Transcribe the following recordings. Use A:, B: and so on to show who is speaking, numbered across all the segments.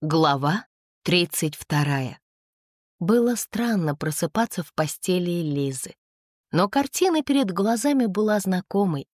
A: Глава 32. Было странно просыпаться в постели Лизы. Но картина перед глазами была знакомой.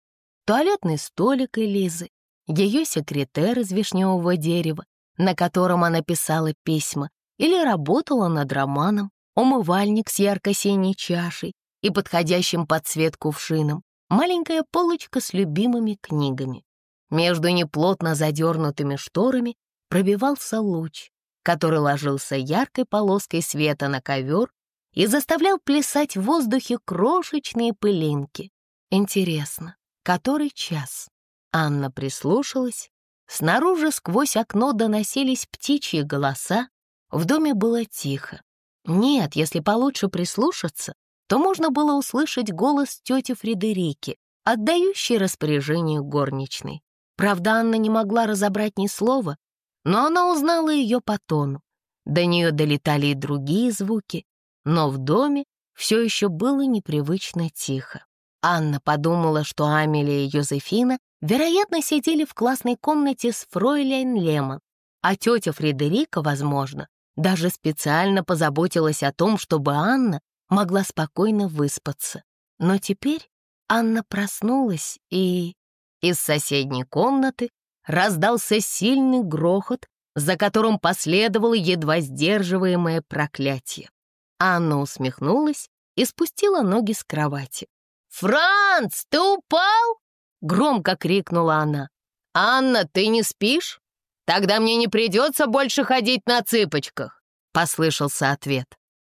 A: Туалетный столик Элизы, ее секретер из вишневого дерева, на котором она писала письма, или работала над романом, умывальник с ярко-синей чашей и подходящим под цвет кувшином, маленькая полочка с любимыми книгами. Между неплотно задернутыми шторами пробивался луч, который ложился яркой полоской света на ковер и заставлял плясать в воздухе крошечные пылинки. Интересно, который час? Анна прислушалась. Снаружи сквозь окно доносились птичьи голоса. В доме было тихо. Нет, если получше прислушаться, то можно было услышать голос тети Фредерики, отдающей распоряжение горничной. Правда, Анна не могла разобрать ни слова, но она узнала ее по тону. До нее долетали и другие звуки, но в доме все еще было непривычно тихо. Анна подумала, что Амелия и Йозефина, вероятно, сидели в классной комнате с фройляйн Лемон, а тетя Фредерика, возможно, даже специально позаботилась о том, чтобы Анна могла спокойно выспаться. Но теперь Анна проснулась и... Из соседней комнаты раздался сильный грохот, за которым последовало едва сдерживаемое проклятие. Анна усмехнулась и спустила ноги с кровати. «Франц, ты упал?» — громко крикнула она. «Анна, ты не спишь? Тогда мне не придется больше ходить на цыпочках», — послышался ответ.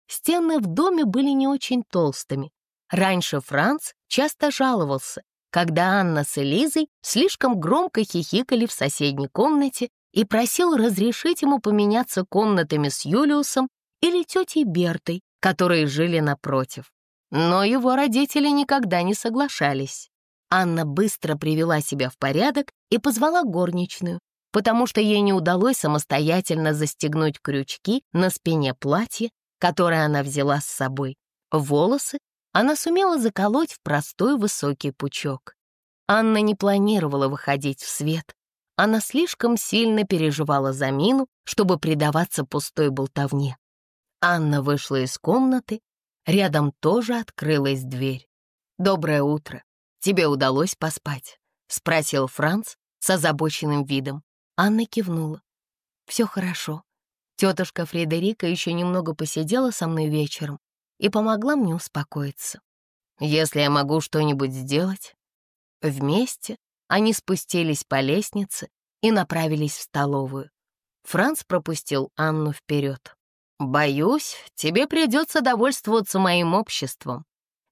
A: Стены в доме были не очень толстыми. Раньше Франц часто жаловался, когда Анна с Элизой слишком громко хихикали в соседней комнате и просил разрешить ему поменяться комнатами с Юлиусом или тетей Бертой, которые жили напротив. Но его родители никогда не соглашались. Анна быстро привела себя в порядок и позвала горничную, потому что ей не удалось самостоятельно застегнуть крючки на спине платья, которое она взяла с собой. Волосы она сумела заколоть в простой высокий пучок. Анна не планировала выходить в свет. Она слишком сильно переживала за Мину, чтобы предаваться пустой болтовне. Анна вышла из комнаты, рядом тоже открылась дверь. «Доброе утро. Тебе удалось поспать?» — спросил Франц с озабоченным видом. Анна кивнула. «Все хорошо. Тетушка Фредерика еще немного посидела со мной вечером, и помогла мне успокоиться. Если я могу что-нибудь сделать... Вместе они спустились по лестнице и направились в столовую. Франц пропустил Анну вперед. «Боюсь, тебе придется довольствоваться моим обществом,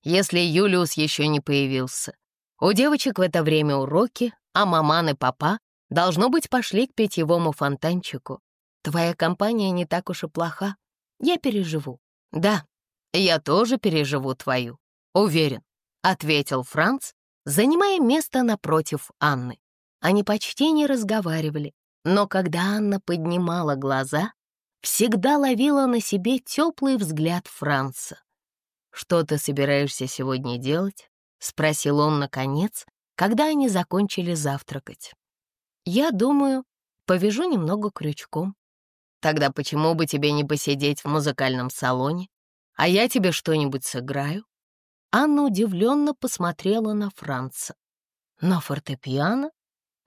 A: если Юлиус еще не появился. У девочек в это время уроки, а маман и папа, должно быть, пошли к питьевому фонтанчику. Твоя компания не так уж и плоха. Я переживу. Да, «Я тоже переживу твою, уверен», — ответил Франц, занимая место напротив Анны. Они почти не разговаривали, но когда Анна поднимала глаза, всегда ловила на себе теплый взгляд Франца. «Что ты собираешься сегодня делать?» — спросил он наконец, когда они закончили завтракать. «Я думаю, повяжу немного крючком. Тогда почему бы тебе не посидеть в музыкальном салоне а я тебе что-нибудь сыграю?» Анна удивленно посмотрела на Франца. «На фортепиано?»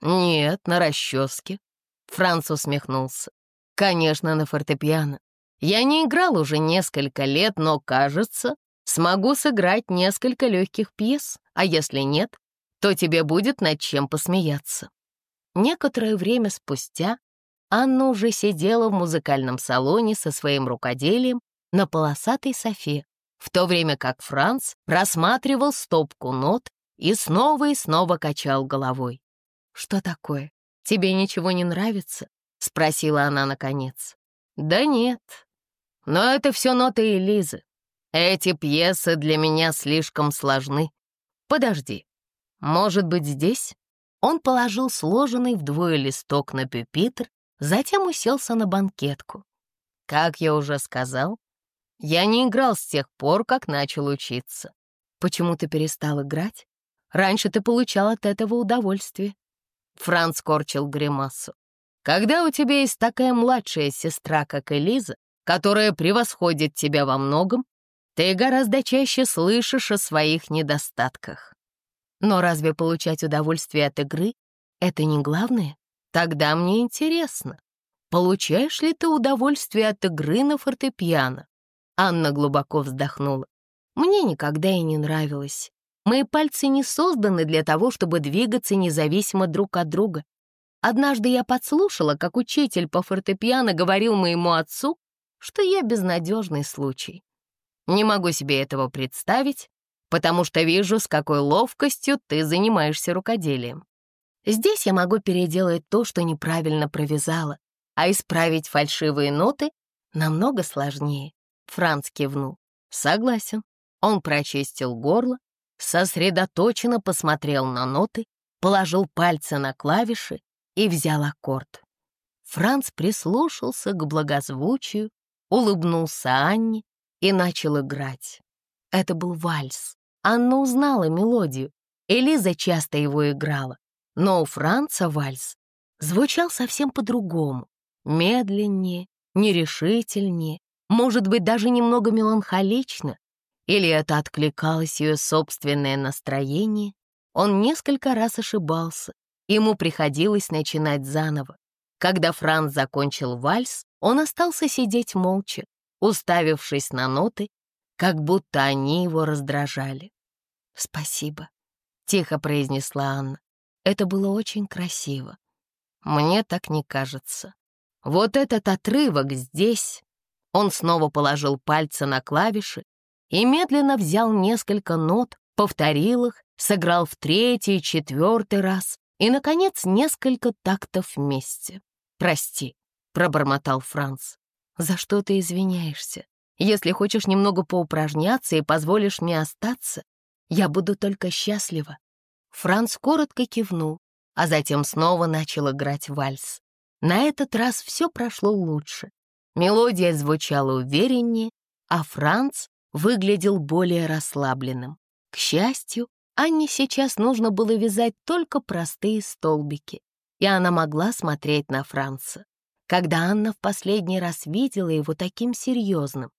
A: «Нет, на расческе». Франц усмехнулся. «Конечно, на фортепиано. Я не играл уже несколько лет, но, кажется, смогу сыграть несколько легких пьес, а если нет, то тебе будет над чем посмеяться». Некоторое время спустя Анна уже сидела в музыкальном салоне со своим рукоделием на полосатой софе, в то время как Франц рассматривал стопку нот и снова и снова качал головой. «Что такое? Тебе ничего не нравится?» — спросила она наконец. «Да нет. Но это все ноты Элизы. Эти пьесы для меня слишком сложны. Подожди, может быть, здесь?» Он положил сложенный вдвое листок на пюпитр, затем уселся на банкетку. Как я уже сказал, я не играл с тех пор, как начал учиться. Почему ты перестал играть? Раньше ты получал от этого удовольствие. Франц корчил гримасу. Когда у тебя есть такая младшая сестра, как Элиза, которая превосходит тебя во многом, ты гораздо чаще слышишь о своих недостатках. Но разве получать удовольствие от игры — это не главное? Тогда мне интересно, получаешь ли ты удовольствие от игры на фортепиано? Анна глубоко вздохнула. Мне никогда и не нравилось. Мои пальцы не созданы для того, чтобы двигаться независимо друг от друга. Однажды я подслушала, как учитель по фортепиано говорил моему отцу, что я безнадежный случай. Не могу себе этого представить, потому что вижу, с какой ловкостью ты занимаешься рукоделием. Здесь я могу переделать то, что неправильно провязала, а исправить фальшивые ноты намного сложнее. Франц кивнул. Согласен. Он прочистил горло, сосредоточенно посмотрел на ноты, положил пальцы на клавиши и взял аккорд. Франц прислушался к благозвучию, улыбнулся Анне и начал играть. Это был вальс. Анна узнала мелодию. Элиза часто его играла. Но у Франца вальс звучал совсем по-другому. Медленнее, нерешительнее, может быть, даже немного меланхолично. Или это откликалось ее собственное настроение? Он несколько раз ошибался. Ему приходилось начинать заново. Когда Франц закончил вальс, он остался сидеть молча, уставившись на ноты, как будто они его раздражали. «Спасибо», — тихо произнесла Анна. «Это было очень красиво. Мне так не кажется. Вот этот отрывок здесь...» Он снова положил пальцы на клавиши и медленно взял несколько нот, повторил их, сыграл в третий четвертый раз и, наконец, несколько тактов вместе. «Прости», — пробормотал Франц. «За что ты извиняешься? Если хочешь немного поупражняться и позволишь мне остаться, я буду только счастлива». Франц коротко кивнул, а затем снова начал играть вальс. На этот раз все прошло лучше. Мелодия звучала увереннее, а Франц выглядел более расслабленным. К счастью, Анне сейчас нужно было вязать только простые столбики, и она могла смотреть на Франца. Когда Анна в последний раз видела его таким серьезным,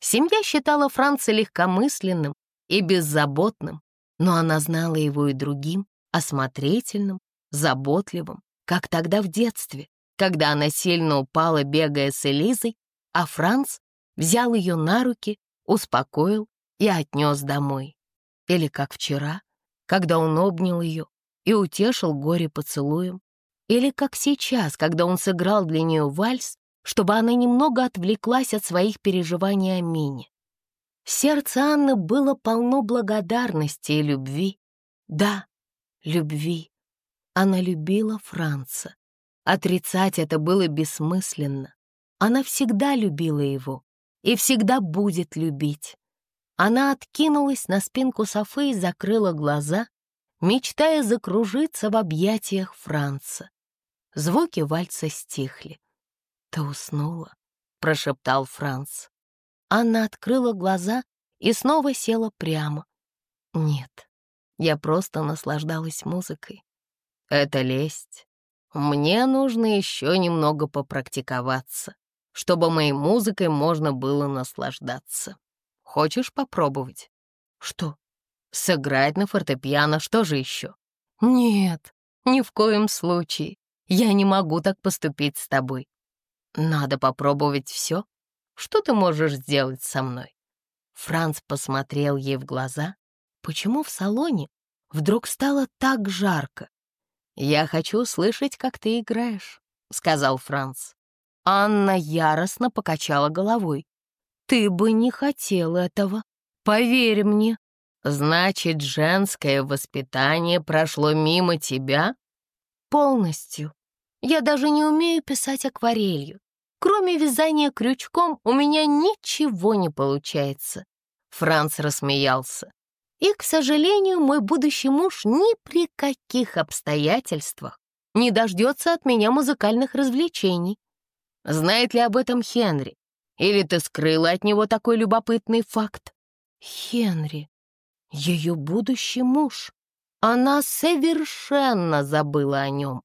A: семья считала Франца легкомысленным и беззаботным, но она знала его и другим, осмотрительным, заботливым, как тогда в детстве, когда она сильно упала, бегая с Элизой, а Франц взял ее на руки, успокоил и отнес домой. Или как вчера, когда он обнял ее и утешил горе поцелуем. Или как сейчас, когда он сыграл для нее вальс, чтобы она немного отвлеклась от своих переживаний о Мине. Сердце Анны было полно благодарности и любви. Да, любви. Она любила Франца. Отрицать это было бессмысленно. Она всегда любила его и всегда будет любить. Она откинулась на спинку Софы и закрыла глаза, мечтая закружиться в объятиях Франца. Звуки вальса стихли. «Ты уснула?» — прошептал Франц. Анна открыла глаза и снова села прямо. «Нет, я просто наслаждалась музыкой. Это лесть. Мне нужно еще немного попрактиковаться, чтобы моей музыкой можно было наслаждаться. Хочешь попробовать?» «Что?» «Сыграть на фортепиано, что же еще?» «Нет, ни в коем случае. Я не могу так поступить с тобой. Надо попробовать все. Что ты можешь сделать со мной?» Франц посмотрел ей в глаза. Почему в салоне вдруг стало так жарко? «Я хочу услышать, как ты играешь», — сказал Франц. Анна яростно покачала головой. «Ты бы не хотел этого, поверь мне». «Значит, женское воспитание прошло мимо тебя?» «Полностью. Я даже не умею писать акварелью. Кроме вязания крючком у меня ничего не получается». Франц рассмеялся. «И, к сожалению, мой будущий муж ни при каких обстоятельствах не дождется от меня музыкальных развлечений. Знает ли об этом Хенри? Или ты скрыла от него такой любопытный факт?» «Хенри, ее будущий муж. Она совершенно забыла о нем.